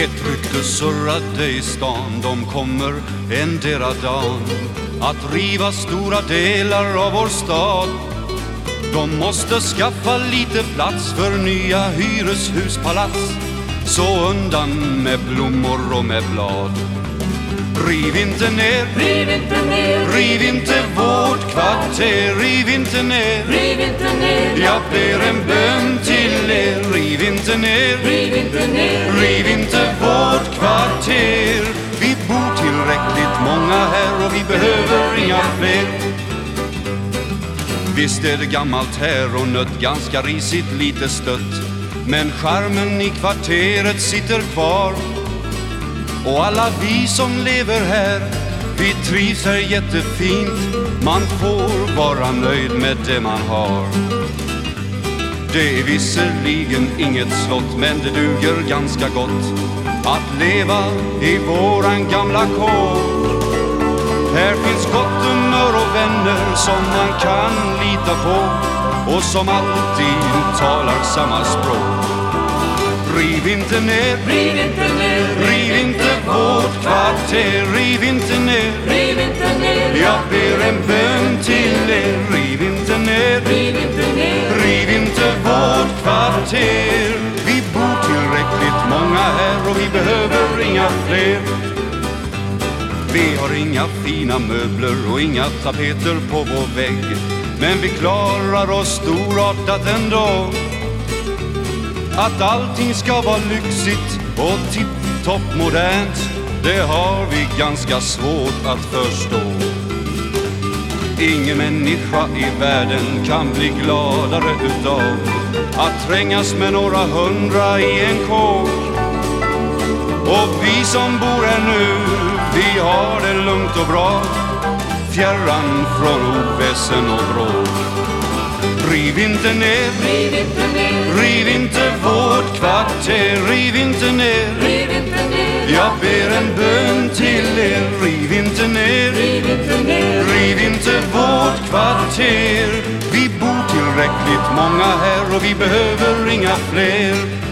Ett rykte surrade i stan, de kommer endera dagen att riva stora delar av vår stad. De måste skaffa lite plats för nya hyreshuspalats. Så undan med blommor och med blad. Riv inte ner, Riv inte ner, riv inte vårt kvarter, riv inte ner. riv inte ner, Jag ber en bön till er, riv inte ner. riv inte ner, Riv inte kvarter Vi bor tillräckligt många här och vi behöver inga fler. Visst är det gammalt här och nött, ganska risigt, lite stött. Men charmen i kvarteret sitter kvar. Och alla vi som lever här, vi trivs här jättefint. Man får vara nöjd med det man har det är visserligen inget slott men det duger ganska gott att leva i våran gamla kåk. Här finns gott humör och vänner som man kan lita på och som alltid talar samma språk. Riv inte ner, riv inte ner, riv inte vårt kvarter, riv inte ner. riv inte ner, Jag ber en bön till er, riv inte ner. Kvarter Vi bor tillräckligt många här och vi behöver inga fler. Vi har inga fina möbler och inga tapeter på vår vägg. Men vi klarar oss storartat ändå. Att allting ska vara lyxigt och tipptopp modernt Det har vi ganska svårt att förstå. Ingen människa i världen kan bli gladare utav att trängas med några hundra i en kåk. Och vi som bor här nu, vi har det lugnt och bra, fjärran från oväsen och bråk. Riv inte ner, riv inte ner, riv inte vårt kvarter, riv inte ner. riv inte ner, Jag ber en bön till kvarter. Vi bor tillräckligt många här och vi behöver inga fler.